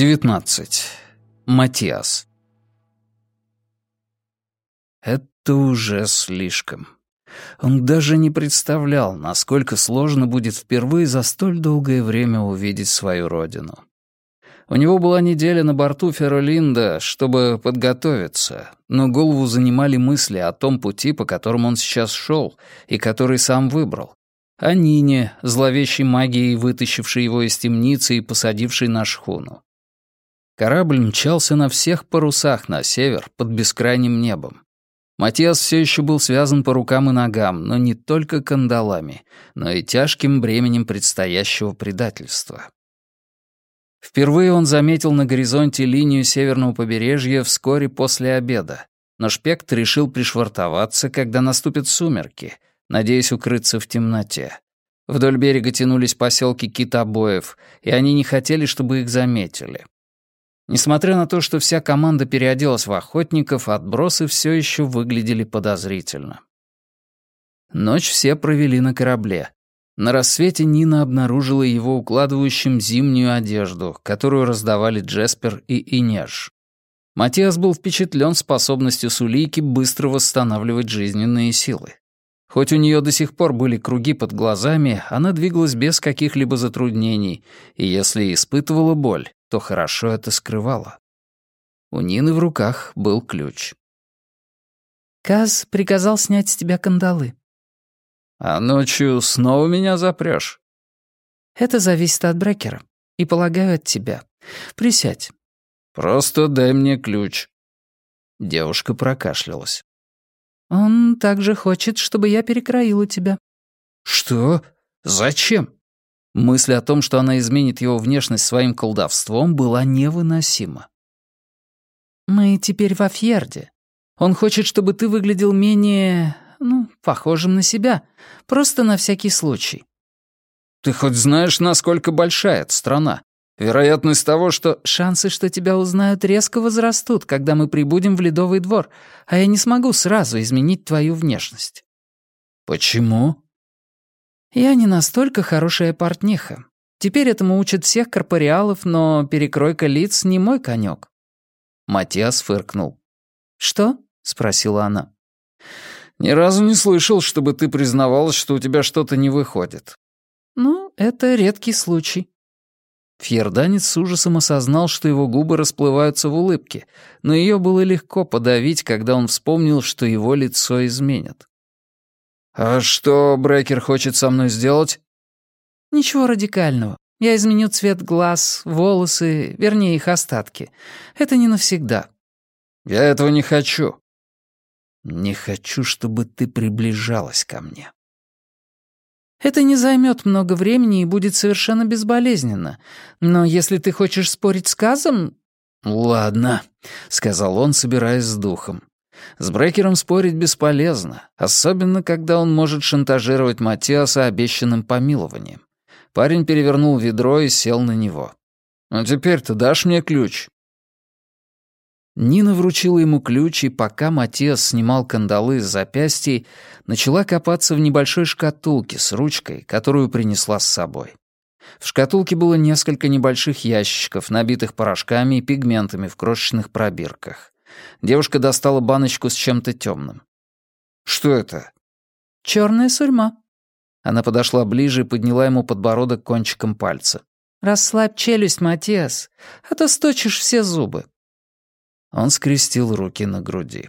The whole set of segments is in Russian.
19. Матиас. Это уже слишком. Он даже не представлял, насколько сложно будет впервые за столь долгое время увидеть свою родину. У него была неделя на борту Феролинда, чтобы подготовиться, но голову занимали мысли о том пути, по которому он сейчас шел и который сам выбрал. О Нине, зловещей магией, вытащившей его из темницы и посадившей на шхуну. Корабль мчался на всех парусах на север, под бескрайним небом. Матиас все еще был связан по рукам и ногам, но не только кандалами, но и тяжким бременем предстоящего предательства. Впервые он заметил на горизонте линию северного побережья вскоре после обеда, но Шпект решил пришвартоваться, когда наступят сумерки, надеясь укрыться в темноте. Вдоль берега тянулись поселки китобоев, и они не хотели, чтобы их заметили. Несмотря на то, что вся команда переоделась в охотников, отбросы все еще выглядели подозрительно. Ночь все провели на корабле. На рассвете Нина обнаружила его укладывающим зимнюю одежду, которую раздавали Джеспер и Инеж. Матиас был впечатлен способностью Сулейки быстро восстанавливать жизненные силы. Хоть у нее до сих пор были круги под глазами, она двигалась без каких-либо затруднений, и если испытывала боль, то хорошо это скрывала. У Нины в руках был ключ. «Каз приказал снять с тебя кандалы», «А ночью снова меня запрёшь?» «Это зависит от брекера. И, полагаю, от тебя. Присядь». «Просто дай мне ключ». Девушка прокашлялась. «Он также хочет, чтобы я перекроила тебя». «Что? Зачем?» Мысль о том, что она изменит его внешность своим колдовством, была невыносима. «Мы теперь во Фьерде. Он хочет, чтобы ты выглядел менее ну, похожим на себя. Просто на всякий случай». «Ты хоть знаешь, насколько большая эта страна? Вероятность того, что...» «Шансы, что тебя узнают, резко возрастут, когда мы прибудем в Ледовый двор, а я не смогу сразу изменить твою внешность». «Почему?» «Я не настолько хорошая портниха. Теперь этому учат всех корпориалов, но перекройка лиц не мой конек. Матиас фыркнул. «Что?» — спросила она. Ни разу не слышал, чтобы ты признавалась, что у тебя что-то не выходит. Ну, это редкий случай. Фьерданец с ужасом осознал, что его губы расплываются в улыбке, но ее было легко подавить, когда он вспомнил, что его лицо изменят. «А что Брекер хочет со мной сделать?» «Ничего радикального. Я изменю цвет глаз, волосы, вернее, их остатки. Это не навсегда». «Я этого не хочу. Не хочу, чтобы ты приближалась ко мне. Это не займет много времени и будет совершенно безболезненно. Но если ты хочешь спорить с Казом... «Ладно», — сказал он, собираясь с духом. «С Брекером спорить бесполезно, особенно когда он может шантажировать Матиаса обещанным помилованием». Парень перевернул ведро и сел на него. «А теперь ты дашь мне ключ?» Нина вручила ему ключ, и пока Матиас снимал кандалы с запястья, начала копаться в небольшой шкатулке с ручкой, которую принесла с собой. В шкатулке было несколько небольших ящичков, набитых порошками и пигментами в крошечных пробирках. Девушка достала баночку с чем-то темным. «Что это?» «Черная сурьма». Она подошла ближе и подняла ему подбородок кончиком пальца. «Расслабь челюсть, Матиас, а то сточишь все зубы. Он скрестил руки на груди.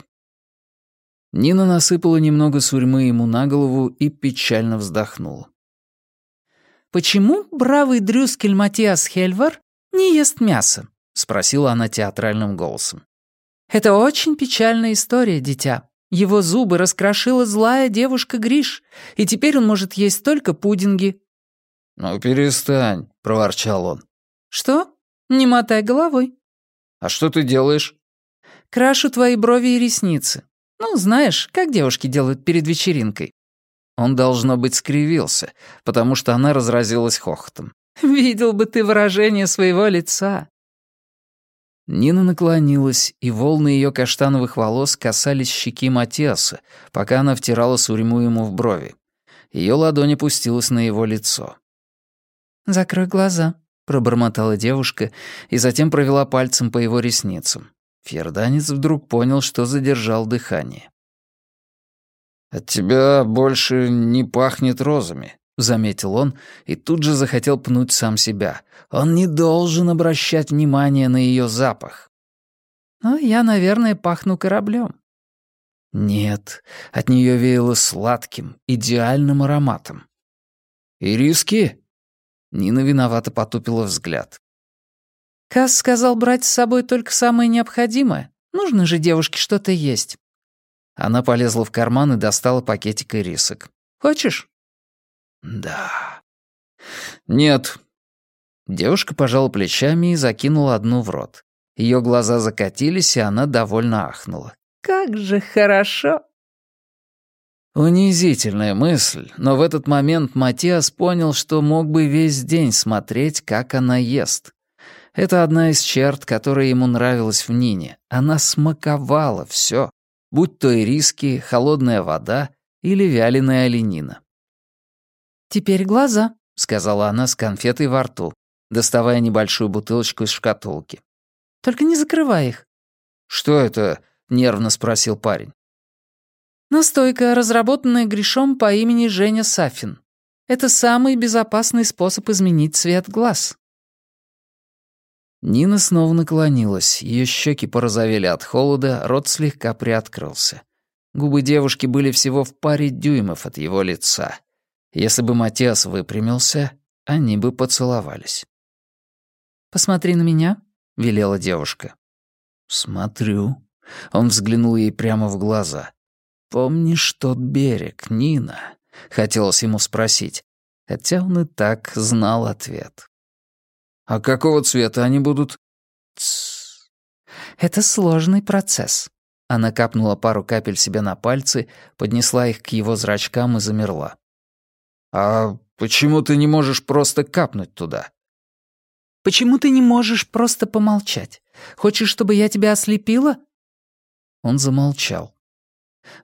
Нина насыпала немного сурьмы ему на голову и печально вздохнула. «Почему бравый Дрюскель Матиас Хельвар не ест мясо?» — спросила она театральным голосом. «Это очень печальная история, дитя. Его зубы раскрошила злая девушка Гриш, и теперь он может есть только пудинги». «Ну, перестань», — проворчал он. «Что? Не мотай головой». «А что ты делаешь?» Крашу твои брови и ресницы. Ну, знаешь, как девушки делают перед вечеринкой». Он, должно быть, скривился, потому что она разразилась хохотом. «Видел бы ты выражение своего лица». Нина наклонилась, и волны ее каштановых волос касались щеки Матиаса, пока она втирала сурьму ему в брови. Ее ладонь опустилась на его лицо. «Закрой глаза», — пробормотала девушка и затем провела пальцем по его ресницам. Фьерданец вдруг понял, что задержал дыхание. «От тебя больше не пахнет розами», — заметил он и тут же захотел пнуть сам себя. Он не должен обращать внимание на ее запах. «Но я, наверное, пахну кораблем. Нет, от нее веяло сладким, идеальным ароматом. «Ириски?» Нина виновато потупила взгляд. Касс сказал брать с собой только самое необходимое. Нужно же девушке что-то есть. Она полезла в карман и достала пакетик ирисок. «Хочешь?» «Да». «Нет». Девушка пожала плечами и закинула одну в рот. Ее глаза закатились, и она довольно ахнула. «Как же хорошо!» Унизительная мысль, но в этот момент Матиас понял, что мог бы весь день смотреть, как она ест. Это одна из черт, которая ему нравилась в Нине. Она смаковала все, будь то и риски, холодная вода или вяленая оленина. «Теперь глаза», — сказала она с конфетой во рту, доставая небольшую бутылочку из шкатулки. «Только не закрывай их». «Что это?» — нервно спросил парень. «Настойка, разработанная Гришом по имени Женя Сафин. Это самый безопасный способ изменить цвет глаз». Нина снова наклонилась, ее щеки порозовели от холода, рот слегка приоткрылся. Губы девушки были всего в паре дюймов от его лица. Если бы Матиас выпрямился, они бы поцеловались. «Посмотри на меня», — велела девушка. «Смотрю». Он взглянул ей прямо в глаза. «Помнишь тот берег, Нина?» — хотелось ему спросить, хотя он и так знал ответ. «А какого цвета они будут?» Тссс. «Это сложный процесс». Она капнула пару капель себе на пальцы, поднесла их к его зрачкам и замерла. «А почему ты не можешь просто капнуть туда?» «Почему ты не можешь просто помолчать? Хочешь, чтобы я тебя ослепила?» Он замолчал.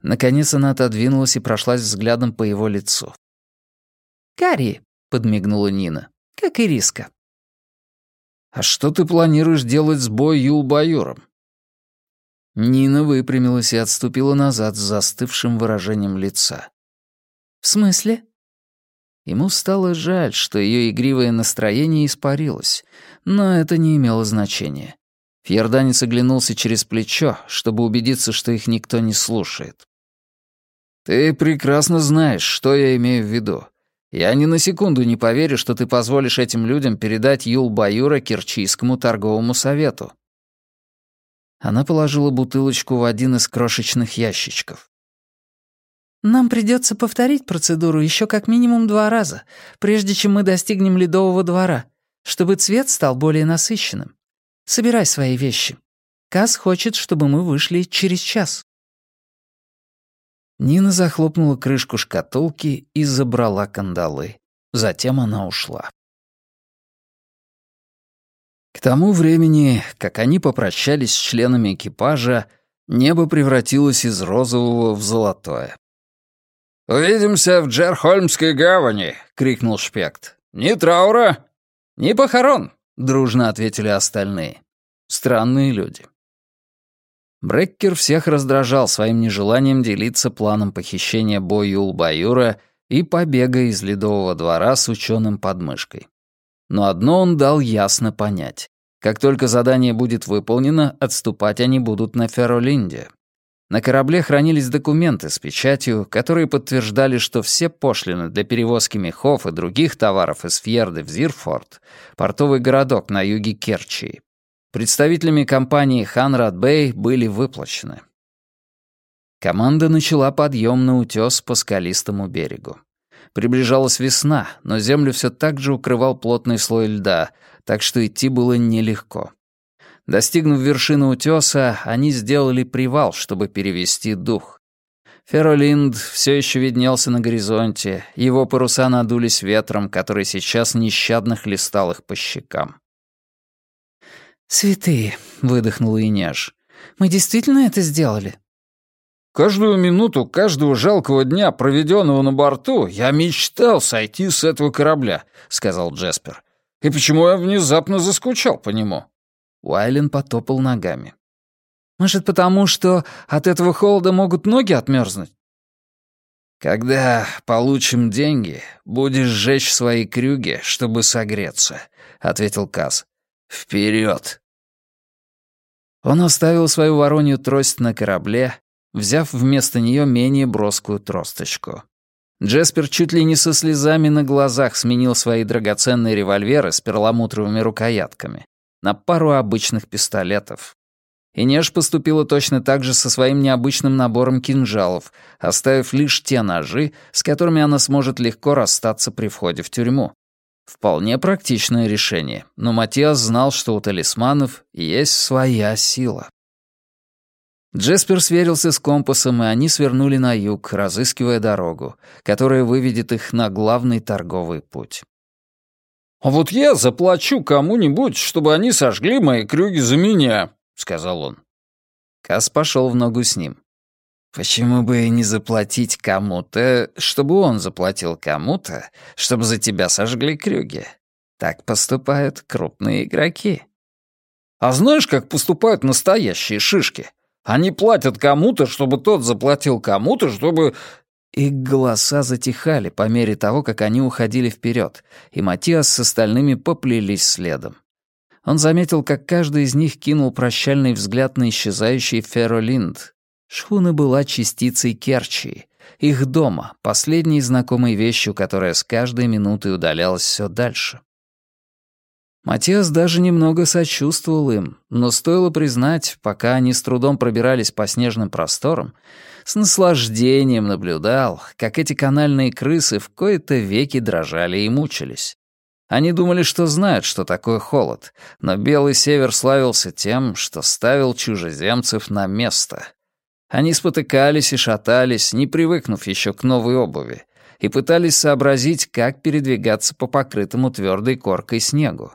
Наконец она отодвинулась и прошлась взглядом по его лицу. «Карри», — подмигнула Нина, — «как и риска». «А что ты планируешь делать с Бой Юлбаюром?» Нина выпрямилась и отступила назад с застывшим выражением лица. «В смысле?» Ему стало жаль, что ее игривое настроение испарилось, но это не имело значения. Фьерданец оглянулся через плечо, чтобы убедиться, что их никто не слушает. «Ты прекрасно знаешь, что я имею в виду. Я ни на секунду не поверю, что ты позволишь этим людям передать Юл-Баюра Керчийскому торговому совету». Она положила бутылочку в один из крошечных ящичков. «Нам придется повторить процедуру еще как минимум два раза, прежде чем мы достигнем ледового двора, чтобы цвет стал более насыщенным. Собирай свои вещи. Каз хочет, чтобы мы вышли через час». Нина захлопнула крышку шкатулки и забрала кандалы. Затем она ушла. К тому времени, как они попрощались с членами экипажа, небо превратилось из розового в золотое. «Увидимся в Джерхольмской гавани!» — крикнул Шпект. «Ни траура, ни похорон!» — дружно ответили остальные. Странные люди. Бреккер всех раздражал своим нежеланием делиться планом похищения Бой-Юл-Баюра и побега из Ледового двора с ученым подмышкой. Но одно он дал ясно понять. Как только задание будет выполнено, отступать они будут на Феролинде. На корабле хранились документы с печатью, которые подтверждали, что все пошлины для перевозки мехов и других товаров из Фьерды в Зирфорд, портовый городок на юге Керчии, представителями компании Ханрад Бэй были выплачены. Команда начала подъем на утес по скалистому берегу. Приближалась весна, но землю все так же укрывал плотный слой льда, так что идти было нелегко. Достигнув вершины утеса, они сделали привал, чтобы перевести дух. Феролинд все еще виднелся на горизонте, его паруса надулись ветром, который сейчас нещадно хлестал их по щекам. «Святые», — выдохнула Инеж. «Мы действительно это сделали?» «Каждую минуту каждого жалкого дня, проведенного на борту, я мечтал сойти с этого корабля», — сказал Джеспер. И почему я внезапно заскучал по нему?» Уайлен потопал ногами. «Может, потому что от этого холода могут ноги отмерзнуть?» «Когда получим деньги, будешь сжечь свои крюги, чтобы согреться», — ответил Каз. «Вперед!» Он оставил свою воронью трость на корабле, взяв вместо нее менее броскую тросточку. Джеспер чуть ли не со слезами на глазах сменил свои драгоценные револьверы с перламутровыми рукоятками на пару обычных пистолетов. И Неж поступила точно так же со своим необычным набором кинжалов, оставив лишь те ножи, с которыми она сможет легко расстаться при входе в тюрьму. Вполне практичное решение, но Матиас знал, что у талисманов есть своя сила. Джеспер сверился с компасом, и они свернули на юг, разыскивая дорогу, которая выведет их на главный торговый путь. «А вот я заплачу кому-нибудь, чтобы они сожгли мои крюги за меня», — сказал он. Кас пошел в ногу с ним. «Почему бы и не заплатить кому-то, чтобы он заплатил кому-то, чтобы за тебя сожгли крюги? Так поступают крупные игроки». «А знаешь, как поступают настоящие шишки?» Они платят кому-то, чтобы тот заплатил кому-то, чтобы...» Их голоса затихали по мере того, как они уходили вперед, и Матиас с остальными поплелись следом. Он заметил, как каждый из них кинул прощальный взгляд на исчезающий Феролинд. Шхуна была частицей Керчи, их дома, последней знакомой вещью, которая с каждой минутой удалялась все дальше. Матиас даже немного сочувствовал им, но стоило признать, пока они с трудом пробирались по снежным просторам, с наслаждением наблюдал, как эти канальные крысы в кои-то веки дрожали и мучились. Они думали, что знают, что такое холод, но Белый Север славился тем, что ставил чужеземцев на место. Они спотыкались и шатались, не привыкнув еще к новой обуви, и пытались сообразить, как передвигаться по покрытому твердой коркой снегу.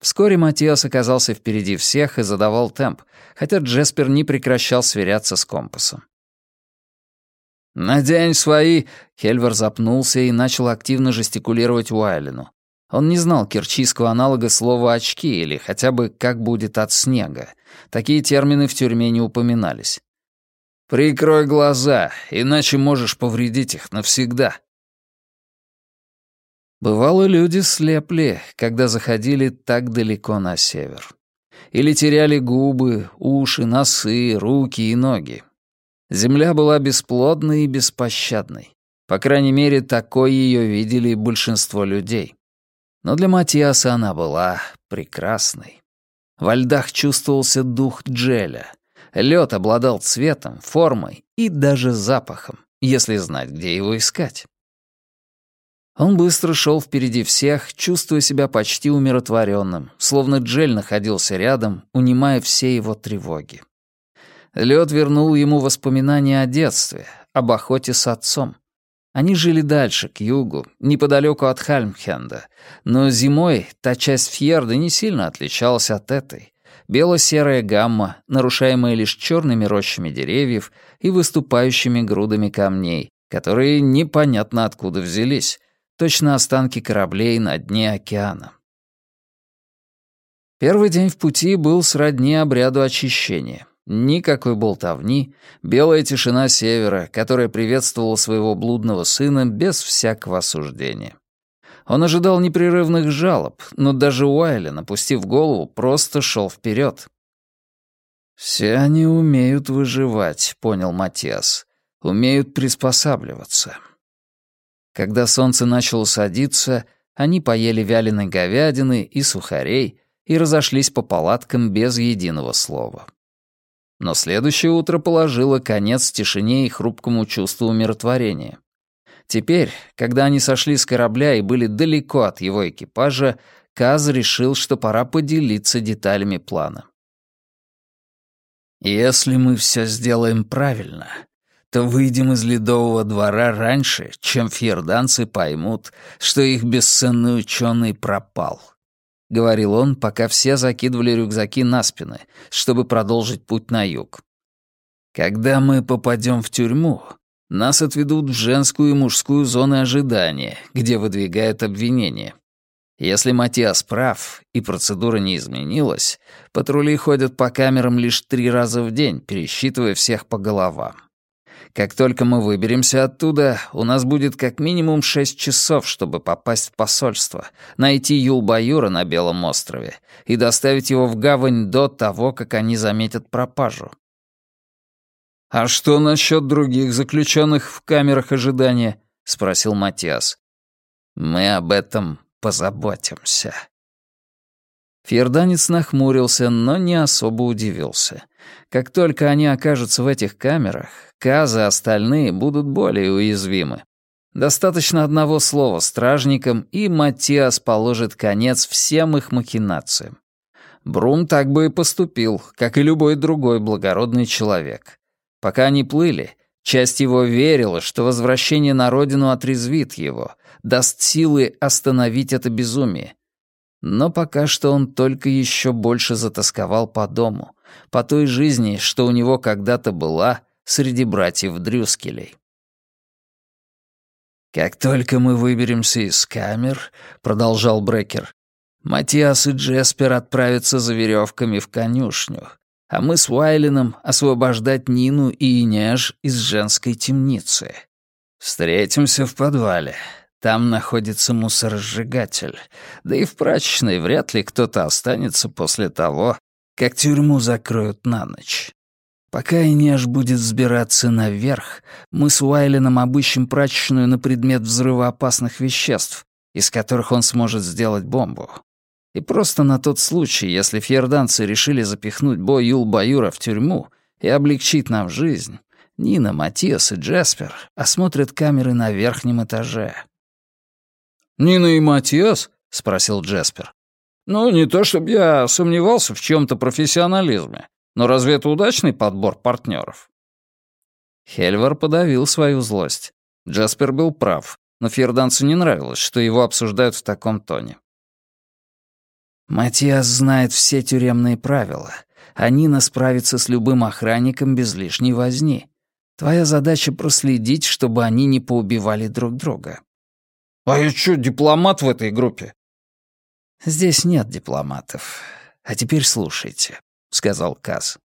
Вскоре Матиас оказался впереди всех и задавал темп, хотя Джеспер не прекращал сверяться с компасом. «Надень свои!» — Хельвер запнулся и начал активно жестикулировать Уайлину. Он не знал кирчийского аналога слова «очки» или хотя бы «как будет от снега». Такие термины в тюрьме не упоминались. «Прикрой глаза, иначе можешь повредить их навсегда», Бывало, люди слепли, когда заходили так далеко на север. Или теряли губы, уши, носы, руки и ноги. Земля была бесплодной и беспощадной. По крайней мере, такой ее видели большинство людей. Но для Матиаса она была прекрасной. Во льдах чувствовался дух джеля. Лед обладал цветом, формой и даже запахом, если знать, где его искать. Он быстро шел впереди всех, чувствуя себя почти умиротворенным, словно Джель находился рядом, унимая все его тревоги. Лед вернул ему воспоминания о детстве, об охоте с отцом. Они жили дальше, к югу, неподалеку от Хальмхенда, но зимой та часть Фьерда не сильно отличалась от этой. Бело-серая гамма, нарушаемая лишь черными рощами деревьев и выступающими грудами камней, которые непонятно откуда взялись, точно останки кораблей на дне океана. Первый день в пути был сродни обряду очищения. Никакой болтовни, белая тишина севера, которая приветствовала своего блудного сына без всякого осуждения. Он ожидал непрерывных жалоб, но даже Уайлен, опустив голову, просто шел вперед. «Все они умеют выживать», — понял Матиас. «Умеют приспосабливаться. Когда солнце начало садиться, они поели вяленой говядины и сухарей и разошлись по палаткам без единого слова. Но следующее утро положило конец тишине и хрупкому чувству умиротворения. Теперь, когда они сошли с корабля и были далеко от его экипажа, Каз решил, что пора поделиться деталями плана. «Если мы все сделаем правильно, то выйдем из ледового двора раньше, чем фьерданцы поймут, что их бесценный ученый пропал», — говорил он, пока все закидывали рюкзаки на спины, чтобы продолжить путь на юг. «Когда мы попадем в тюрьму, нас отведут в женскую и мужскую зоны ожидания, где выдвигают обвинения. Если Матиас прав и процедура не изменилась, патрули ходят по камерам лишь три раза в день, пересчитывая всех по головам. Как только мы выберемся оттуда, у нас будет как минимум шесть часов, чтобы попасть в посольство, найти Юлбаюра на Белом острове и доставить его в гавань до того, как они заметят пропажу. «А что насчет других заключенных в камерах ожидания?» — спросил Матиас. «Мы об этом позаботимся». Фьерданец нахмурился, но не особо удивился. Как только они окажутся в этих камерах, Казы остальные будут более уязвимы. Достаточно одного слова стражникам, и Матиас положит конец всем их махинациям. Брун так бы и поступил, как и любой другой благородный человек. Пока они плыли, часть его верила, что возвращение на родину отрезвит его, даст силы остановить это безумие. Но пока что он только еще больше затасковал по дому, по той жизни, что у него когда-то была среди братьев Дрюскелей. «Как только мы выберемся из камер», — продолжал Брекер, «Матиас и Джеспер отправятся за веревками в конюшню, а мы с Уайленом освобождать Нину и Инеж из женской темницы. Встретимся в подвале. Там находится мусоросжигатель. Да и в прачечной вряд ли кто-то останется после того, как тюрьму закроют на ночь. Пока Инеж будет взбираться наверх, мы с Уайленом обыщем прачечную на предмет взрывоопасных веществ, из которых он сможет сделать бомбу. И просто на тот случай, если фьерданцы решили запихнуть Бо Юл Баюра в тюрьму и облегчить нам жизнь, Нина, Матиас и Джеспер осмотрят камеры на верхнем этаже. «Нина и Матиас?» — спросил Джеспер. «Ну, не то чтобы я сомневался в чем-то профессионализме, но разве это удачный подбор партнеров?» Хельвар подавил свою злость. Джаспер был прав, но Фьерданцу не нравилось, что его обсуждают в таком тоне. «Матиас знает все тюремные правила, а Нина справится с любым охранником без лишней возни. Твоя задача проследить, чтобы они не поубивали друг друга». «А я что, дипломат в этой группе?» «Здесь нет дипломатов. А теперь слушайте», — сказал Каз.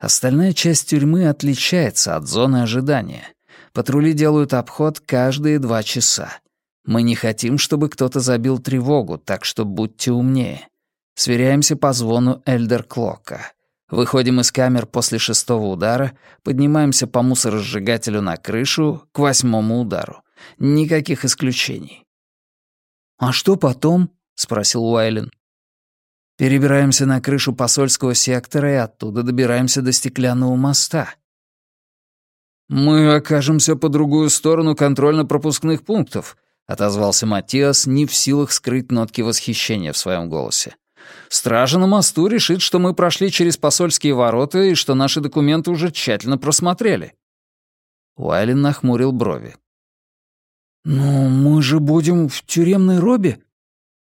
Остальная часть тюрьмы отличается от зоны ожидания. Патрули делают обход каждые два часа. Мы не хотим, чтобы кто-то забил тревогу, так что будьте умнее. Сверяемся по звону Эльдер Клока. Выходим из камер после шестого удара, поднимаемся по мусоросжигателю на крышу к восьмому удару. Никаких исключений. «А что потом?» — спросил Уайлен. «Перебираемся на крышу посольского сектора и оттуда добираемся до стеклянного моста». «Мы окажемся по другую сторону контрольно-пропускных пунктов», — отозвался Матиас, не в силах скрыть нотки восхищения в своем голосе. «Стража на мосту решит, что мы прошли через посольские ворота и что наши документы уже тщательно просмотрели». Уайлен нахмурил брови. «Но мы же будем в тюремной робе?»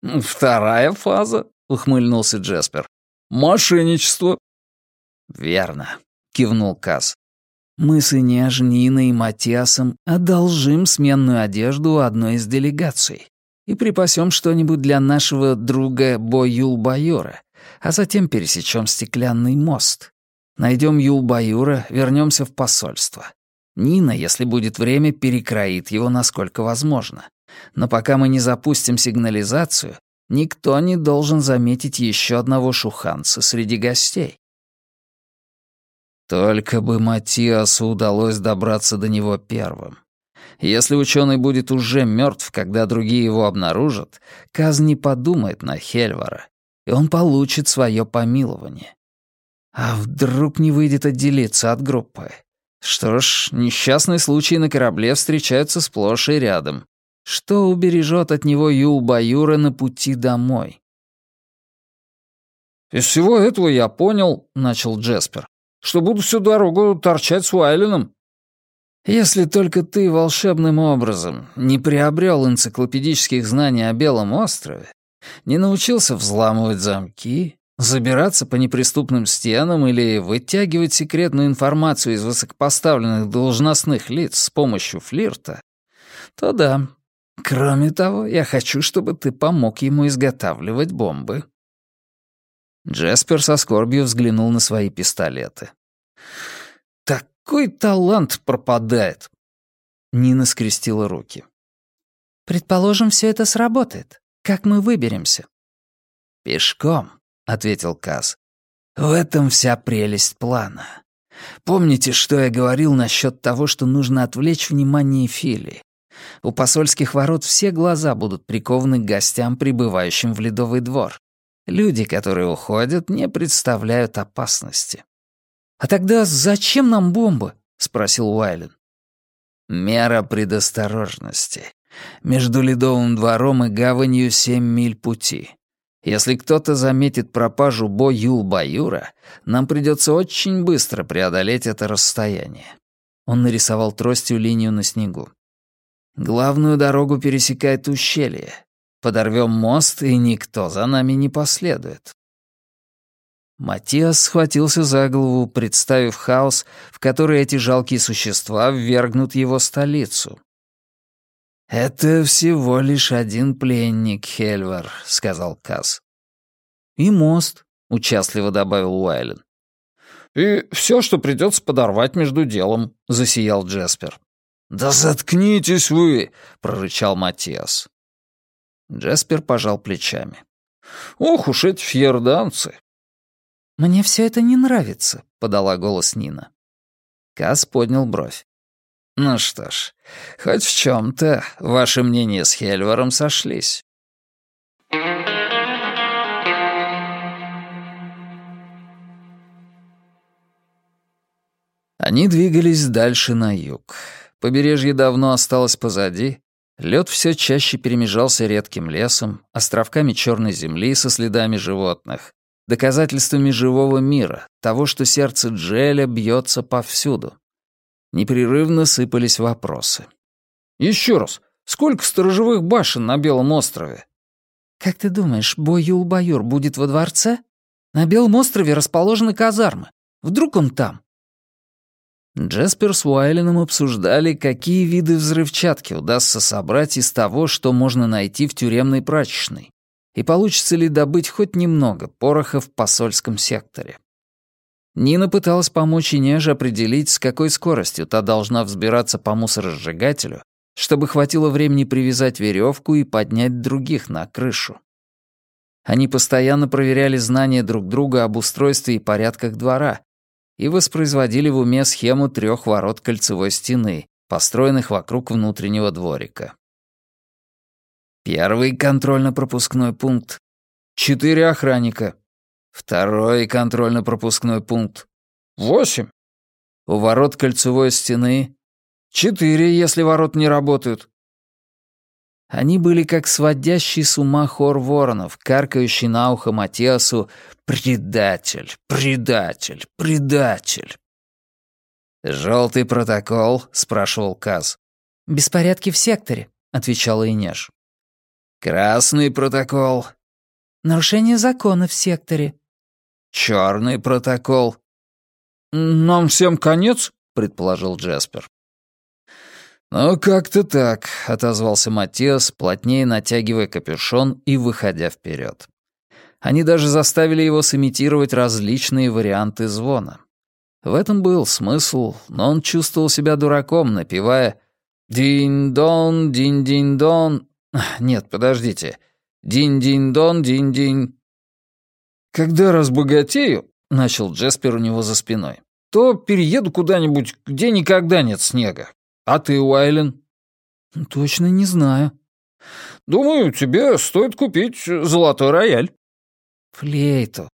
«Вторая фаза», — ухмыльнулся Джеспер. «Мошенничество». «Верно», — кивнул Каз. «Мы с Инеж, Ниной и Матиасом одолжим сменную одежду у одной из делегаций и припасем что-нибудь для нашего друга Бо Юл-Баюра, а затем пересечем стеклянный мост. Найдем Юл-Баюра, вернемся в посольство. Нина, если будет время, перекроит его насколько возможно. Но пока мы не запустим сигнализацию, никто не должен заметить еще одного шуханца среди гостей. Только бы Матиасу удалось добраться до него первым. Если ученый будет уже мертв, когда другие его обнаружат, Каз не подумает на Хельвара, и он получит свое помилование. А вдруг не выйдет отделиться от группы? Что ж, несчастные случаи на корабле встречаются сплошь и рядом. Что убережет от него Юл-Баюра на пути домой? «Из всего этого я понял», — начал Джеспер, «что буду всю дорогу торчать с Уайленом». «Если только ты волшебным образом не приобрел энциклопедических знаний о Белом острове, не научился взламывать замки, забираться по неприступным стенам или вытягивать секретную информацию из высокопоставленных должностных лиц с помощью флирта, то да, Кроме того, я хочу, чтобы ты помог ему изготавливать бомбы». Джеспер со скорбью взглянул на свои пистолеты. «Такой талант пропадает!» Нина скрестила руки. «Предположим, все это сработает. Как мы выберемся?» «Пешком», — ответил Каз. «В этом вся прелесть плана. Помните, что я говорил насчет того, что нужно отвлечь внимание Фили? У посольских ворот все глаза будут прикованы к гостям, прибывающим в Ледовый двор. Люди, которые уходят, не представляют опасности. «А тогда зачем нам бомбы?» — спросил Уайлен. «Мера предосторожности. Между Ледовым двором и гаванью семь миль пути. Если кто-то заметит пропажу Бо Юл-Баюра, нам придется очень быстро преодолеть это расстояние». Он нарисовал тростью линию на снегу. «Главную дорогу пересекает ущелье. Подорвем мост, и никто за нами не последует». Матиас схватился за голову, представив хаос, в который эти жалкие существа ввергнут его столицу. «Это всего лишь один пленник, Хельвар», — сказал Касс. «И мост», — участливо добавил Уайлен. «И все, что придется подорвать между делом», — засиял Джеспер. «Да заткнитесь вы!» — прорычал Матиас. Джеспер пожал плечами. «Ох уж эти фьерданцы!» «Мне все это не нравится», — подала голос Нина. Кас поднял бровь. «Ну что ж, хоть в чем то ваши мнения с Хельваром сошлись». Они двигались дальше на юг. Побережье давно осталось позади, Лед все чаще перемежался редким лесом, островками черной земли со следами животных, доказательствами живого мира, того, что сердце Джеля бьется повсюду. Непрерывно сыпались вопросы. «Еще раз, сколько сторожевых башен на Белом острове?» «Как ты думаешь, бой Юл-Баюр будет во дворце? На Белом острове расположены казармы. Вдруг он там?» Джеспер с Уайленом обсуждали, какие виды взрывчатки удастся собрать из того, что можно найти в тюремной прачечной, и получится ли добыть хоть немного пороха в посольском секторе. Нина пыталась помочь Инеже определить, с какой скоростью та должна взбираться по мусоросжигателю, чтобы хватило времени привязать веревку и поднять других на крышу. Они постоянно проверяли знания друг друга об устройстве и порядках двора, и воспроизводили в уме схему трех ворот кольцевой стены, построенных вокруг внутреннего дворика. Первый контрольно-пропускной пункт. Четыре охранника. Второй контрольно-пропускной пункт. Восемь. У ворот кольцевой стены. Четыре, если ворот не работают. Они были как сводящий с ума хор воронов, каркающий на ухо Матиасу «Предатель! Предатель! Предатель!» «Желтый протокол?» — спрашивал Каз. «Беспорядки в секторе», — отвечала Инеш. «Красный протокол?» «Нарушение закона в секторе». «Черный протокол?» «Нам всем конец?» — предположил Джеспер. «Ну, как-то так», — отозвался Матиас, плотнее натягивая капюшон и выходя вперед. Они даже заставили его сымитировать различные варианты звона. В этом был смысл, но он чувствовал себя дураком, напевая «Динь-дон, динь-динь-дон...» Нет, подождите. «Динь-динь-дон, динь-динь...» «Когда разбогатею», — начал Джеспер у него за спиной, «то перееду куда-нибудь, где никогда нет снега. А ты, Уайлен?» «Точно не знаю». «Думаю, тебе стоит купить золотой рояль». «Флейту».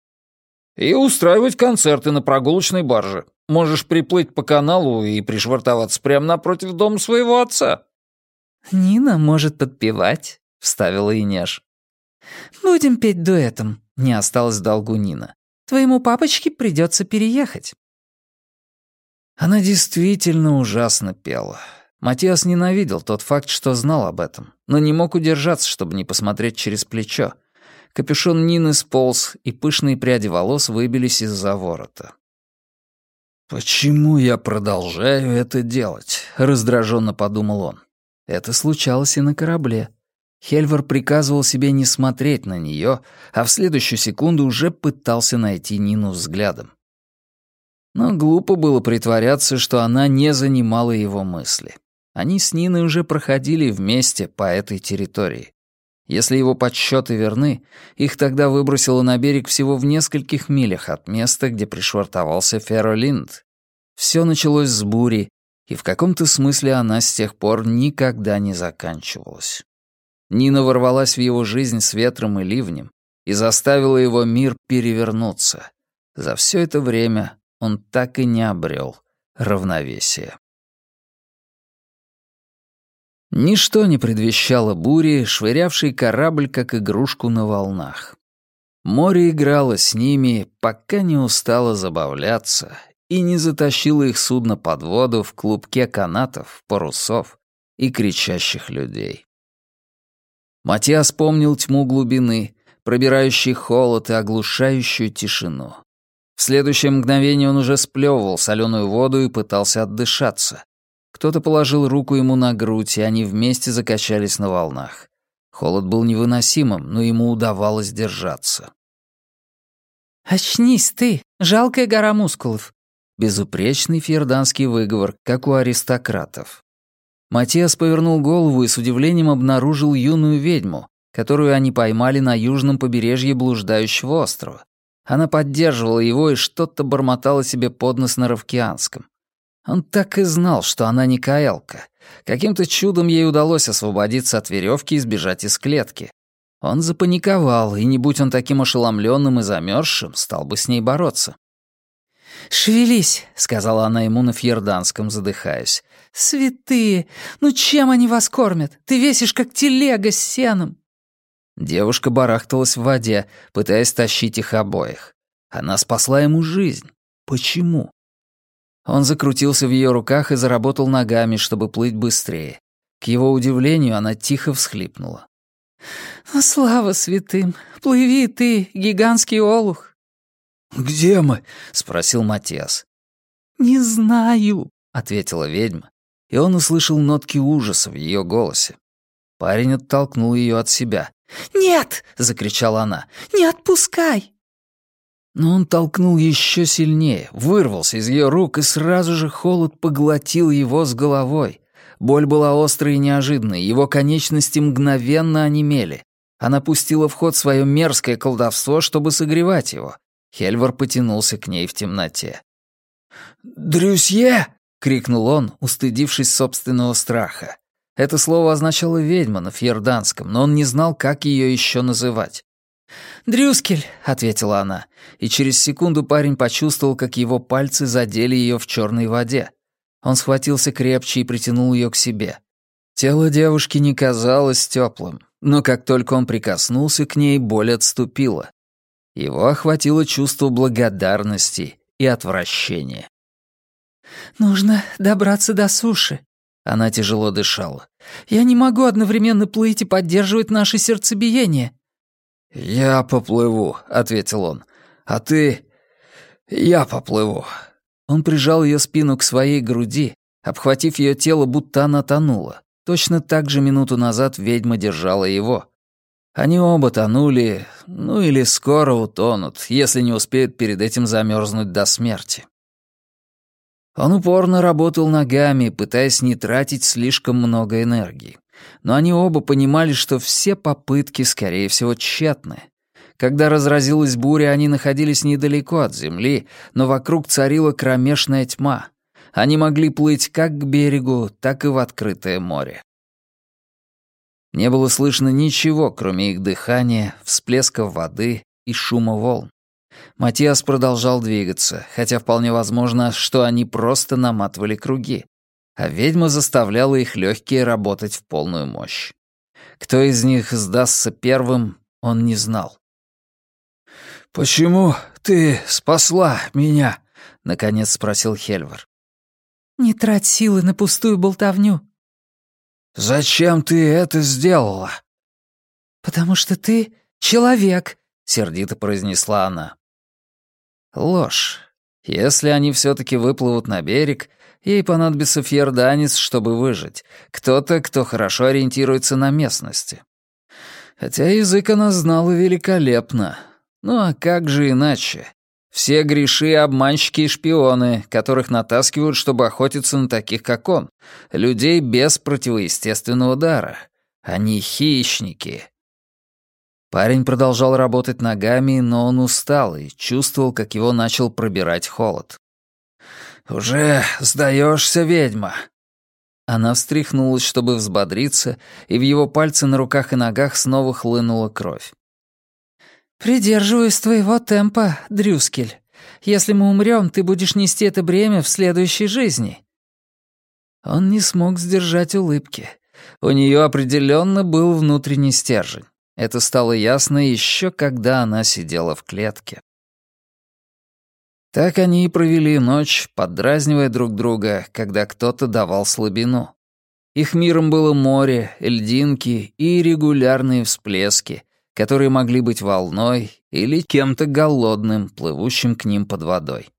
«И устраивать концерты на прогулочной барже. Можешь приплыть по каналу и пришвартоваться прямо напротив дома своего отца». «Нина может подпевать», — вставила Инеш. «Будем петь дуэтом», — не осталось в долгу Нина. «Твоему папочке придется переехать». Она действительно ужасно пела. Матиас ненавидел тот факт, что знал об этом, но не мог удержаться, чтобы не посмотреть через плечо. Капюшон Нины сполз, и пышные пряди волос выбились из-за ворота. «Почему я продолжаю это делать?» — раздраженно подумал он. Это случалось и на корабле. Хельвар приказывал себе не смотреть на нее, а в следующую секунду уже пытался найти Нину взглядом. Но глупо было притворяться, что она не занимала его мысли. Они с Ниной уже проходили вместе по этой территории. Если его подсчеты верны, их тогда выбросило на берег всего в нескольких милях от места, где пришвартовался Ферролинд. Все началось с бури, и в каком-то смысле она с тех пор никогда не заканчивалась. Нина ворвалась в его жизнь с ветром и ливнем и заставила его мир перевернуться. За все это время он так и не обрел равновесия. Ничто не предвещало бури, швырявшей корабль как игрушку на волнах. Море играло с ними, пока не устало забавляться и не затащило их судно под воду в клубке канатов, парусов и кричащих людей. Матиас помнил тьму глубины, пробирающий холод и оглушающую тишину. В следующее мгновение он уже сплевывал соленую воду и пытался отдышаться. Кто-то положил руку ему на грудь, и они вместе закачались на волнах. Холод был невыносимым, но ему удавалось держаться. «Очнись ты, жалкая гора мускулов!» Безупречный фьерданский выговор, как у аристократов. Матиас повернул голову и с удивлением обнаружил юную ведьму, которую они поймали на южном побережье блуждающего острова. Она поддерживала его и что-то бормотала себе под нос на равкианском. Он так и знал, что она не каялка. Каким-то чудом ей удалось освободиться от веревки и сбежать из клетки. Он запаниковал, и не будь он таким ошеломленным и замерзшим, стал бы с ней бороться. «Шевелись», — сказала она ему на фьерданском, задыхаясь. «Святые! Ну чем они вас кормят? Ты весишь, как телега с сеном!» Девушка барахталась в воде, пытаясь тащить их обоих. Она спасла ему жизнь. Почему? Он закрутился в ее руках и заработал ногами, чтобы плыть быстрее. К его удивлению, она тихо всхлипнула. «Ну, слава святым! Плыви ты, гигантский олух!» «Где мы?» — спросил Матиас. «Не знаю», — ответила ведьма, и он услышал нотки ужаса в ее голосе. Парень оттолкнул ее от себя. «Нет!» — закричала она. «Не отпускай!» Но он толкнул еще сильнее, вырвался из ее рук, и сразу же холод поглотил его с головой. Боль была острой и неожиданной, его конечности мгновенно онемели. Она пустила в ход свое мерзкое колдовство, чтобы согревать его. Хельвар потянулся к ней в темноте. «Дрюсье!» — крикнул он, устыдившись собственного страха. Это слово означало «ведьма» на фьерданском, но он не знал, как ее еще называть. «Дрюскель», — ответила она, и через секунду парень почувствовал, как его пальцы задели ее в черной воде. Он схватился крепче и притянул ее к себе. Тело девушки не казалось теплым, но как только он прикоснулся к ней, боль отступила. Его охватило чувство благодарности и отвращения. «Нужно добраться до суши». Она тяжело дышала. «Я не могу одновременно плыть и поддерживать наше сердцебиение». «Я поплыву», — ответил он. «А ты...» «Я поплыву». Он прижал ее спину к своей груди, обхватив ее тело, будто она тонула. Точно так же минуту назад ведьма держала его. Они оба тонули, ну или скоро утонут, если не успеют перед этим замерзнуть до смерти. Он упорно работал ногами, пытаясь не тратить слишком много энергии. Но они оба понимали, что все попытки, скорее всего, тщетны. Когда разразилась буря, они находились недалеко от земли, но вокруг царила кромешная тьма. Они могли плыть как к берегу, так и в открытое море. Не было слышно ничего, кроме их дыхания, всплесков воды и шума волн. Матиас продолжал двигаться, хотя вполне возможно, что они просто наматывали круги а ведьма заставляла их легкие работать в полную мощь. Кто из них сдастся первым, он не знал. «Почему ты спасла меня?» — наконец спросил Хельвар. «Не трать силы на пустую болтовню». «Зачем ты это сделала?» «Потому что ты человек», — сердито произнесла она. Ложь. Если они все таки выплывут на берег, Ей понадобится фьерданец, чтобы выжить. Кто-то, кто хорошо ориентируется на местности. Хотя язык она знала великолепно. Ну а как же иначе? Все греши — обманщики и шпионы, которых натаскивают, чтобы охотиться на таких, как он, людей без противоестественного дара. Они хищники. Парень продолжал работать ногами, но он устал и чувствовал, как его начал пробирать холод. «Уже сдаешься, ведьма?» Она встряхнулась, чтобы взбодриться, и в его пальцы на руках и ногах снова хлынула кровь. «Придерживаюсь твоего темпа, Дрюскель. Если мы умрем, ты будешь нести это бремя в следующей жизни». Он не смог сдержать улыбки. У нее определенно был внутренний стержень. Это стало ясно еще когда она сидела в клетке. Так они и провели ночь, поддразнивая друг друга, когда кто-то давал слабину. Их миром было море, льдинки и регулярные всплески, которые могли быть волной или кем-то голодным, плывущим к ним под водой.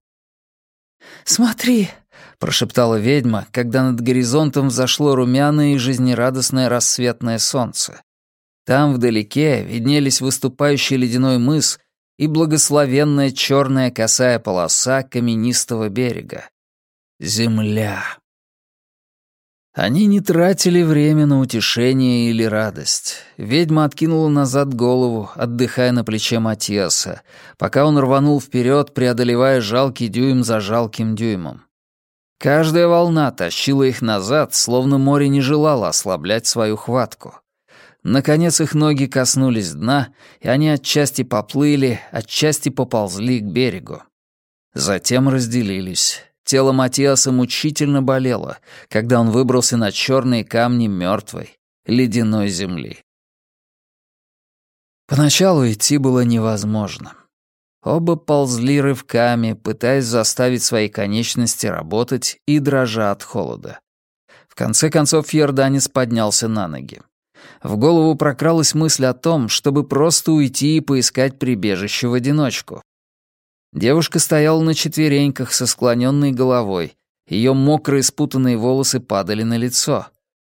«Смотри!» — прошептала ведьма, когда над горизонтом взошло румяное и жизнерадостное рассветное солнце. Там вдалеке виднелись выступающий ледяной мыс и благословенная черная косая полоса каменистого берега. Земля. Они не тратили время на утешение или радость. Ведьма откинула назад голову, отдыхая на плече Матиаса, пока он рванул вперед, преодолевая жалкий дюйм за жалким дюймом. Каждая волна тащила их назад, словно море не желало ослаблять свою хватку. Наконец их ноги коснулись дна, и они отчасти поплыли, отчасти поползли к берегу. Затем разделились. Тело Матиаса мучительно болело, когда он выбрался на черные камни мертвой, ледяной земли. Поначалу идти было невозможно. Оба ползли рывками, пытаясь заставить свои конечности работать и дрожа от холода. В конце концов Фьерданис поднялся на ноги. В голову прокралась мысль о том, чтобы просто уйти и поискать прибежище в одиночку. Девушка стояла на четвереньках со склоненной головой. Ее мокрые спутанные волосы падали на лицо.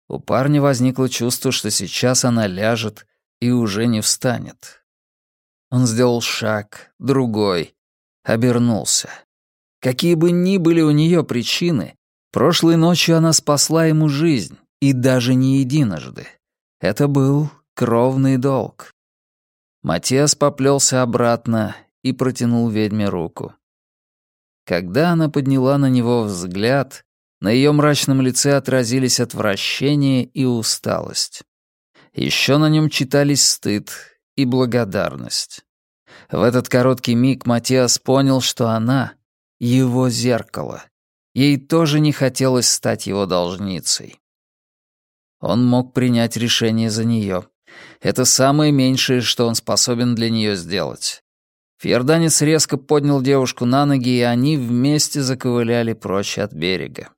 У парня возникло чувство, что сейчас она ляжет и уже не встанет. Он сделал шаг, другой, обернулся. Какие бы ни были у нее причины, прошлой ночью она спасла ему жизнь, и даже не единожды. Это был кровный долг. Матиас поплелся обратно и протянул ведьме руку. Когда она подняла на него взгляд, на ее мрачном лице отразились отвращение и усталость. Еще на нем читались стыд и благодарность. В этот короткий миг Матиас понял, что она — его зеркало. Ей тоже не хотелось стать его должницей. Он мог принять решение за нее. Это самое меньшее, что он способен для нее сделать. Фьерданец резко поднял девушку на ноги, и они вместе заковыляли прочь от берега.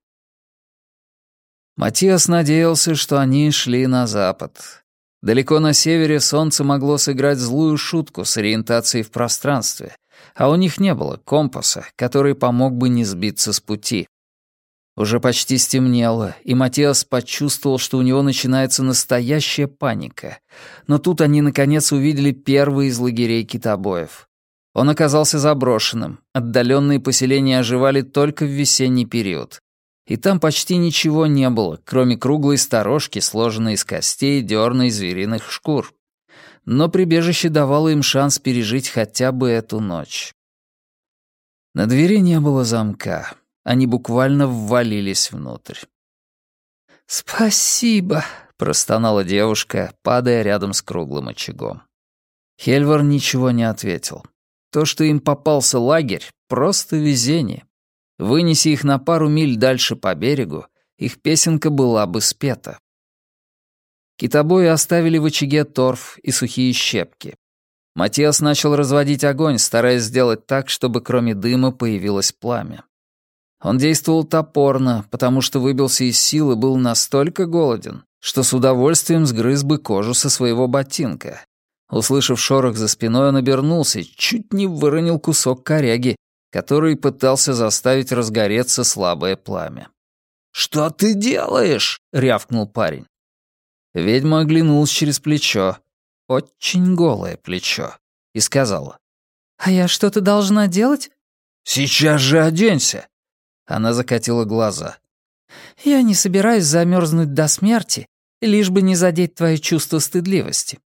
Матиас надеялся, что они шли на запад. Далеко на севере солнце могло сыграть злую шутку с ориентацией в пространстве, а у них не было компаса, который помог бы не сбиться с пути. Уже почти стемнело, и Матиас почувствовал, что у него начинается настоящая паника. Но тут они, наконец, увидели первый из лагерей китобоев. Он оказался заброшенным, отдаленные поселения оживали только в весенний период. И там почти ничего не было, кроме круглой сторожки, сложенной из костей, дерна и звериных шкур. Но прибежище давало им шанс пережить хотя бы эту ночь. На двери не было замка. Они буквально ввалились внутрь. «Спасибо», — простонала девушка, падая рядом с круглым очагом. Хельвар ничего не ответил. То, что им попался лагерь, просто везение. Вынеси их на пару миль дальше по берегу, их песенка была бы спета. Китобои оставили в очаге торф и сухие щепки. Матиас начал разводить огонь, стараясь сделать так, чтобы кроме дыма появилось пламя. Он действовал топорно, потому что выбился из сил и был настолько голоден, что с удовольствием сгрыз бы кожу со своего ботинка. Услышав шорох за спиной, он обернулся чуть не выронил кусок коряги, который пытался заставить разгореться слабое пламя. «Что ты делаешь?» — рявкнул парень. Ведьма оглянулась через плечо, очень голое плечо, и сказала. «А я что-то должна делать?» «Сейчас же оденься!» Она закатила глаза. «Я не собираюсь замерзнуть до смерти, лишь бы не задеть твое чувство стыдливости».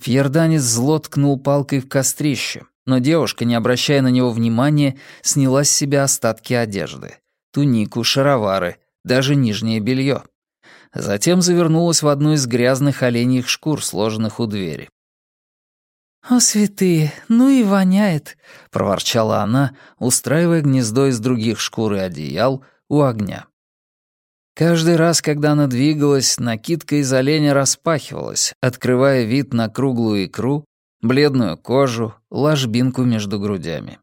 Фьерданец зло ткнул палкой в кострище, но девушка, не обращая на него внимания, сняла с себя остатки одежды. Тунику, шаровары, даже нижнее белье. Затем завернулась в одну из грязных оленьих шкур, сложенных у двери. «О, святые, ну и воняет», — проворчала она, устраивая гнездо из других шкур и одеял у огня. Каждый раз, когда она двигалась, накидка из оленя распахивалась, открывая вид на круглую икру, бледную кожу, ложбинку между грудями.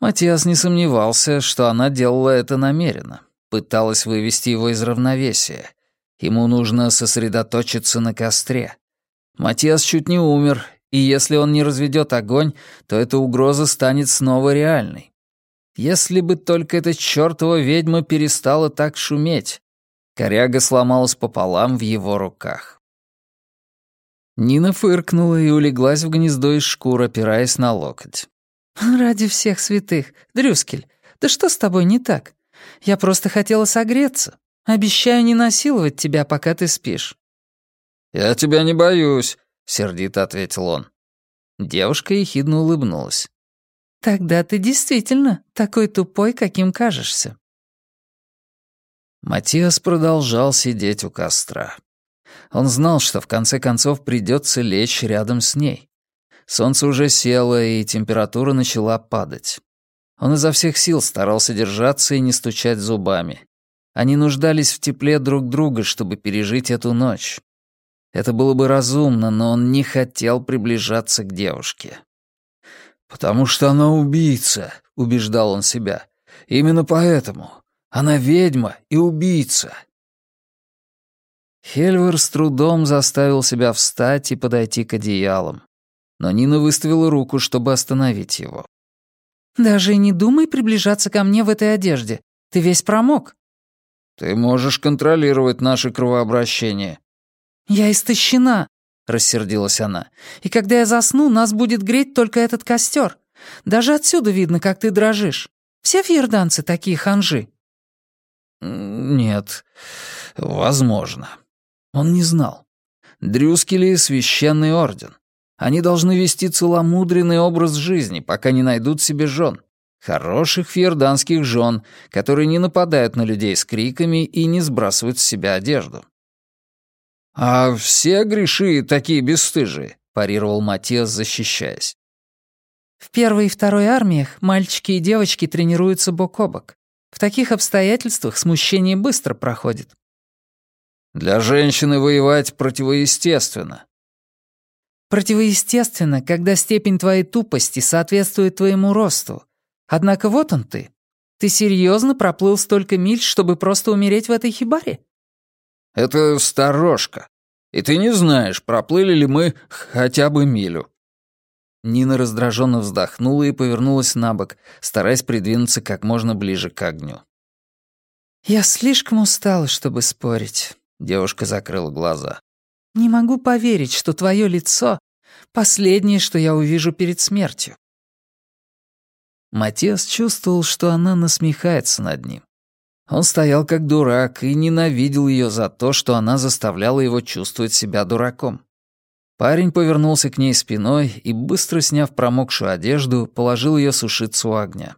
Матиас не сомневался, что она делала это намеренно, пыталась вывести его из равновесия. Ему нужно сосредоточиться на костре. Матиас чуть не умер, и если он не разведет огонь, то эта угроза станет снова реальной. Если бы только эта чертова ведьма перестала так шуметь. Коряга сломалась пополам в его руках. Нина фыркнула и улеглась в гнездо из шкур, опираясь на локоть. «Ради всех святых, Дрюскель, да что с тобой не так? Я просто хотела согреться. Обещаю не насиловать тебя, пока ты спишь». «Я тебя не боюсь», — сердито ответил он. Девушка ехидно улыбнулась. Тогда ты действительно такой тупой, каким кажешься. Матиас продолжал сидеть у костра. Он знал, что в конце концов придется лечь рядом с ней. Солнце уже село, и температура начала падать. Он изо всех сил старался держаться и не стучать зубами. Они нуждались в тепле друг друга, чтобы пережить эту ночь. Это было бы разумно, но он не хотел приближаться к девушке. «Потому что она убийца», — убеждал он себя. «Именно поэтому. Она ведьма и убийца». Хельвер с трудом заставил себя встать и подойти к одеялам. Но Нина выставила руку, чтобы остановить его. «Даже и не думай приближаться ко мне в этой одежде. Ты весь промок». «Ты можешь контролировать наше кровообращение». «Я истощена. — рассердилась она. «И когда я засну, нас будет греть только этот костер. Даже отсюда видно, как ты дрожишь. Все фьерданцы такие ханжи». «Нет, возможно». Он не знал. Дрюскели — священный орден. Они должны вести целомудренный образ жизни, пока не найдут себе жен. Хороших фьерданских жен, которые не нападают на людей с криками и не сбрасывают с себя одежду. «А все греши такие бесстыжие», — парировал Матиас, защищаясь. «В первой и второй армиях мальчики и девочки тренируются бок о бок. В таких обстоятельствах смущение быстро проходит». «Для женщины воевать противоестественно». «Противоестественно, когда степень твоей тупости соответствует твоему росту. Однако вот он ты. Ты серьезно проплыл столько миль, чтобы просто умереть в этой хибаре?» Это сторожка. И ты не знаешь, проплыли ли мы хотя бы милю». Нина раздраженно вздохнула и повернулась на бок, стараясь придвинуться как можно ближе к огню. «Я слишком устала, чтобы спорить», — девушка закрыла глаза. «Не могу поверить, что твое лицо — последнее, что я увижу перед смертью». Матиас чувствовал, что она насмехается над ним. Он стоял как дурак и ненавидел ее за то, что она заставляла его чувствовать себя дураком. Парень повернулся к ней спиной и, быстро сняв промокшую одежду, положил ее сушиться у огня.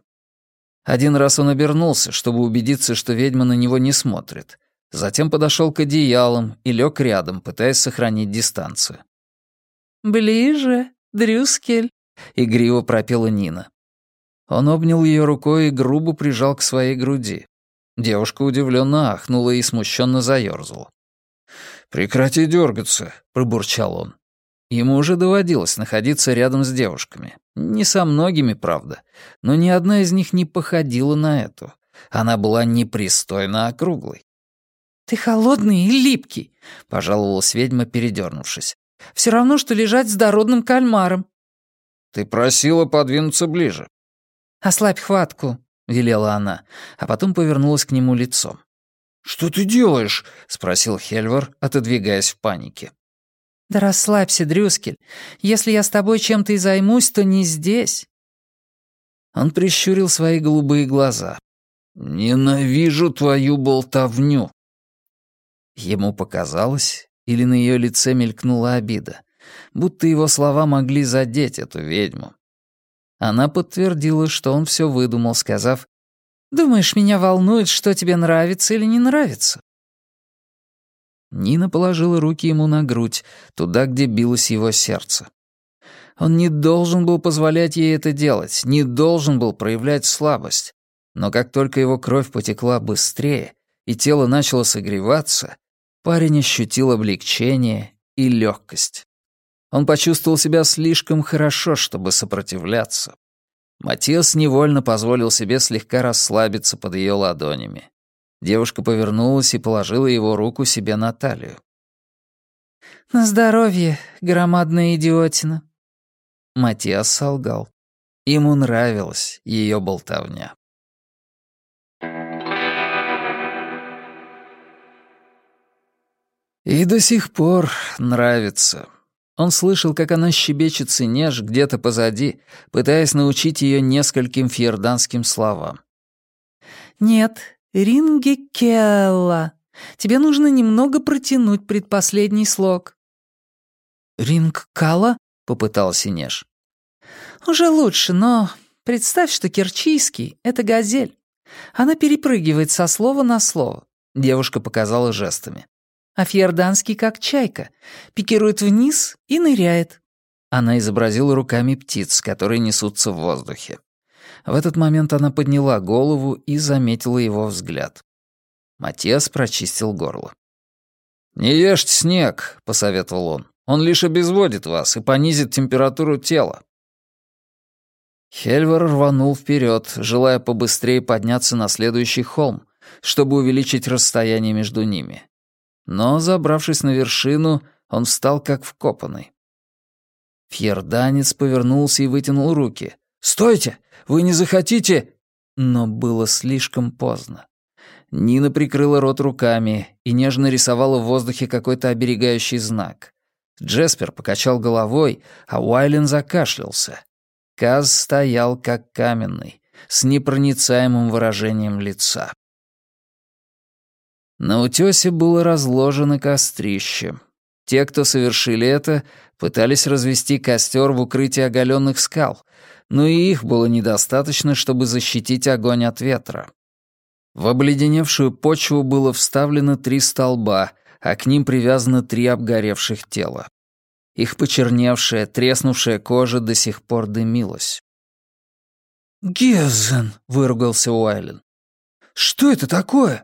Один раз он обернулся, чтобы убедиться, что ведьма на него не смотрит. Затем подошел к одеялам и лег рядом, пытаясь сохранить дистанцию. «Ближе, Дрюскель», — игриво пропела Нина. Он обнял ее рукой и грубо прижал к своей груди. Девушка удивленно ахнула и смущенно заерзала. «Прекрати дергаться», — пробурчал он. Ему уже доводилось находиться рядом с девушками. Не со многими, правда, но ни одна из них не походила на эту. Она была непристойно округлой. «Ты холодный и липкий», — пожаловалась ведьма, передернувшись. «Все равно, что лежать с дородным кальмаром». «Ты просила подвинуться ближе». «Ослабь хватку», велела она, а потом повернулась к нему лицом. «Что ты делаешь?» — спросил Хельвар, отодвигаясь в панике. «Да расслабься, Дрюскель. Если я с тобой чем-то и займусь, то не здесь». Он прищурил свои голубые глаза. «Ненавижу твою болтовню». Ему показалось, или на ее лице мелькнула обида, будто его слова могли задеть эту ведьму. Она подтвердила, что он все выдумал, сказав, «Думаешь, меня волнует, что тебе нравится или не нравится?» Нина положила руки ему на грудь, туда, где билось его сердце. Он не должен был позволять ей это делать, не должен был проявлять слабость. Но как только его кровь потекла быстрее, и тело начало согреваться, парень ощутил облегчение и легкость. Он почувствовал себя слишком хорошо, чтобы сопротивляться. Матиас невольно позволил себе слегка расслабиться под ее ладонями. Девушка повернулась и положила его руку себе на талию. «На здоровье, громадная идиотина». Матиас солгал. Ему нравилась ее болтовня. И до сих пор нравится. Он слышал, как она щебечет Синеж где-то позади, пытаясь научить ее нескольким фьерданским словам. «Нет, Рингекелла. Тебе нужно немного протянуть предпоследний слог». «Рингкала?» — попытал Синеж. «Уже лучше, но представь, что Керчийский — это газель. Она перепрыгивает со слова на слово». Девушка показала жестами а фьерданский как чайка, пикирует вниз и ныряет. Она изобразила руками птиц, которые несутся в воздухе. В этот момент она подняла голову и заметила его взгляд. Матиас прочистил горло. «Не ешьте снег», — посоветовал он. «Он лишь обезводит вас и понизит температуру тела». Хельвар рванул вперед, желая побыстрее подняться на следующий холм, чтобы увеличить расстояние между ними. Но, забравшись на вершину, он встал как вкопанный. Фьерданец повернулся и вытянул руки. «Стойте! Вы не захотите...» Но было слишком поздно. Нина прикрыла рот руками и нежно рисовала в воздухе какой-то оберегающий знак. Джеспер покачал головой, а Уайлен закашлялся. Каз стоял как каменный, с непроницаемым выражением лица. На утёсе было разложено кострище. Те, кто совершили это, пытались развести костер в укрытии оголенных скал, но и их было недостаточно, чтобы защитить огонь от ветра. В обледеневшую почву было вставлено три столба, а к ним привязано три обгоревших тела. Их почерневшая, треснувшая кожа до сих пор дымилась. «Гезен!» — выругался Уайлен. «Что это такое?»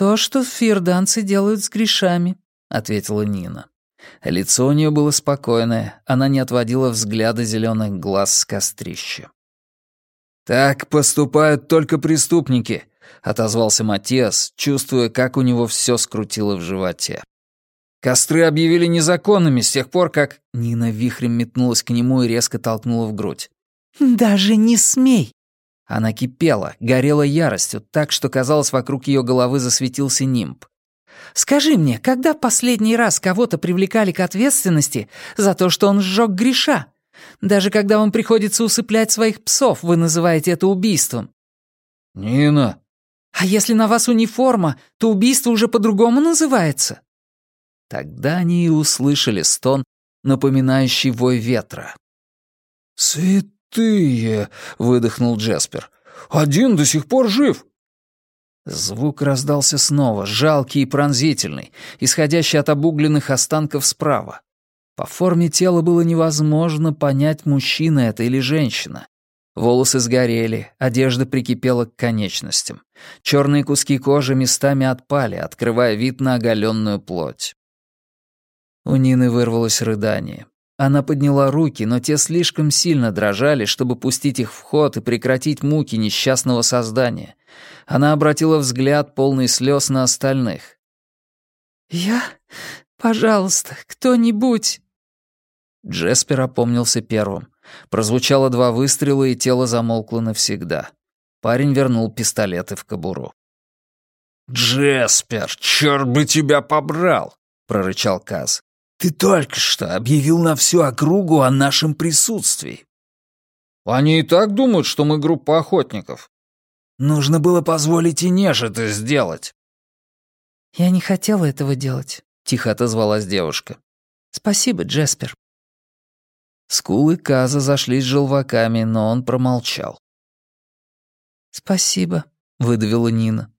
«То, что фирданцы делают с грешами», — ответила Нина. Лицо у нее было спокойное, она не отводила взгляда зеленых глаз с кострища. «Так поступают только преступники», — отозвался Матиас, чувствуя, как у него все скрутило в животе. «Костры объявили незаконными с тех пор, как...» Нина вихрем метнулась к нему и резко толкнула в грудь. «Даже не смей!» Она кипела, горела яростью, так что, казалось, вокруг ее головы засветился нимб. «Скажи мне, когда последний раз кого-то привлекали к ответственности за то, что он сжег греша? Даже когда вам приходится усыплять своих псов, вы называете это убийством». «Нина!» «А если на вас униформа, то убийство уже по-другому называется?» Тогда они и услышали стон, напоминающий вой ветра. «Свет «Святые!» — выдохнул Джаспер. «Один до сих пор жив!» Звук раздался снова, жалкий и пронзительный, исходящий от обугленных останков справа. По форме тела было невозможно понять, мужчина это или женщина. Волосы сгорели, одежда прикипела к конечностям. Черные куски кожи местами отпали, открывая вид на оголенную плоть. У Нины вырвалось рыдание. Она подняла руки, но те слишком сильно дрожали, чтобы пустить их в ход и прекратить муки несчастного создания. Она обратила взгляд, полный слез, на остальных. «Я? Пожалуйста, кто-нибудь!» Джеспер опомнился первым. Прозвучало два выстрела, и тело замолкло навсегда. Парень вернул пистолеты в кобуру. «Джеспер, черт бы тебя побрал!» — прорычал Каз. «Ты только что объявил на всю округу о нашем присутствии». «Они и так думают, что мы группа охотников». «Нужно было позволить Инеж это сделать». «Я не хотела этого делать», — тихо отозвалась девушка. «Спасибо, Джеспер». Скулы Каза зашлись желваками, но он промолчал. «Спасибо», — выдавила Нина.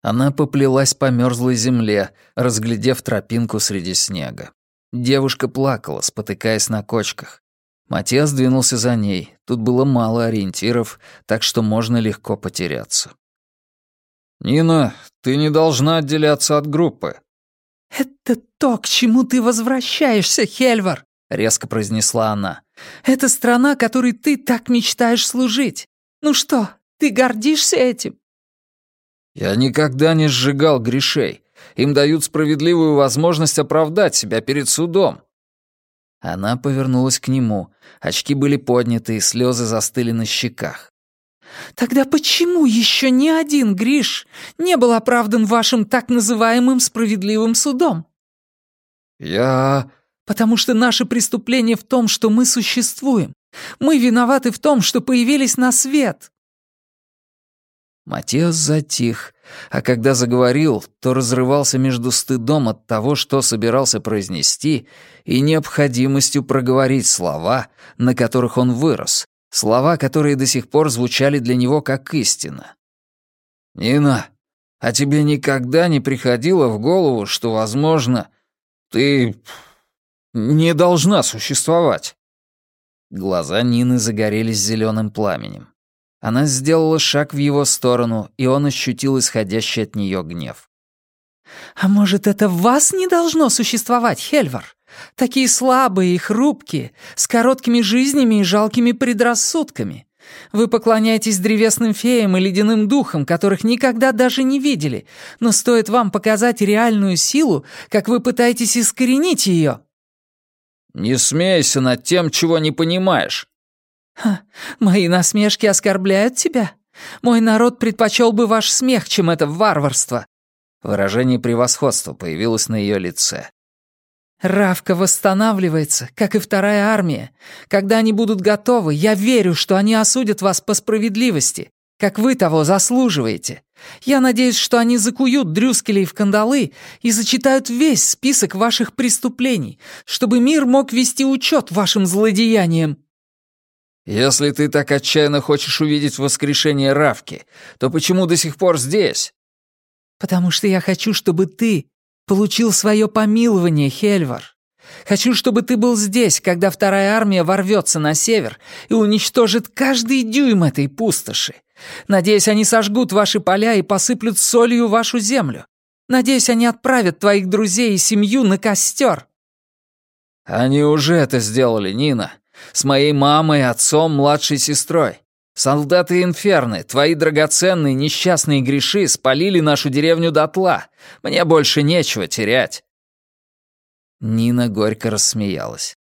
Она поплелась по мерзлой земле, разглядев тропинку среди снега. Девушка плакала, спотыкаясь на кочках. Матиас двинулся за ней. Тут было мало ориентиров, так что можно легко потеряться. «Нина, ты не должна отделяться от группы». «Это то, к чему ты возвращаешься, Хельвар», — резко произнесла она. «Это страна, которой ты так мечтаешь служить. Ну что, ты гордишься этим?» «Я никогда не сжигал грешей. Им дают справедливую возможность оправдать себя перед судом». Она повернулась к нему. Очки были подняты, и слезы застыли на щеках. «Тогда почему еще ни один Гриш не был оправдан вашим так называемым справедливым судом?» «Я...» «Потому что наше преступление в том, что мы существуем. Мы виноваты в том, что появились на свет. Матиас затих, а когда заговорил, то разрывался между стыдом от того, что собирался произнести, и необходимостью проговорить слова, на которых он вырос, слова, которые до сих пор звучали для него как истина. «Нина, а тебе никогда не приходило в голову, что, возможно, ты не должна существовать?» Глаза Нины загорелись зеленым пламенем. Она сделала шаг в его сторону, и он ощутил исходящий от нее гнев. «А может, это вас не должно существовать, Хельвар? Такие слабые и хрупкие, с короткими жизнями и жалкими предрассудками. Вы поклоняетесь древесным феям и ледяным духам, которых никогда даже не видели, но стоит вам показать реальную силу, как вы пытаетесь искоренить ее». «Не смейся над тем, чего не понимаешь», Ха, мои насмешки оскорбляют тебя? Мой народ предпочел бы ваш смех, чем это варварство». Выражение превосходства появилось на ее лице. «Равка восстанавливается, как и вторая армия. Когда они будут готовы, я верю, что они осудят вас по справедливости, как вы того заслуживаете. Я надеюсь, что они закуют Дрюскелей в кандалы и зачитают весь список ваших преступлений, чтобы мир мог вести учет вашим злодеяниям». «Если ты так отчаянно хочешь увидеть воскрешение Равки, то почему до сих пор здесь?» «Потому что я хочу, чтобы ты получил свое помилование, Хельвар. Хочу, чтобы ты был здесь, когда вторая армия ворвется на север и уничтожит каждый дюйм этой пустоши. Надеюсь, они сожгут ваши поля и посыплют солью вашу землю. Надеюсь, они отправят твоих друзей и семью на костер». «Они уже это сделали, Нина. С моей мамой, отцом, младшей сестрой. Солдаты Инферны, твои драгоценные несчастные греши спалили нашу деревню дотла. Мне больше нечего терять». Нина горько рассмеялась.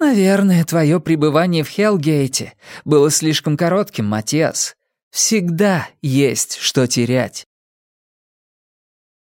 «Наверное, твое пребывание в Хелгейте было слишком коротким, Матиас. Всегда есть что терять».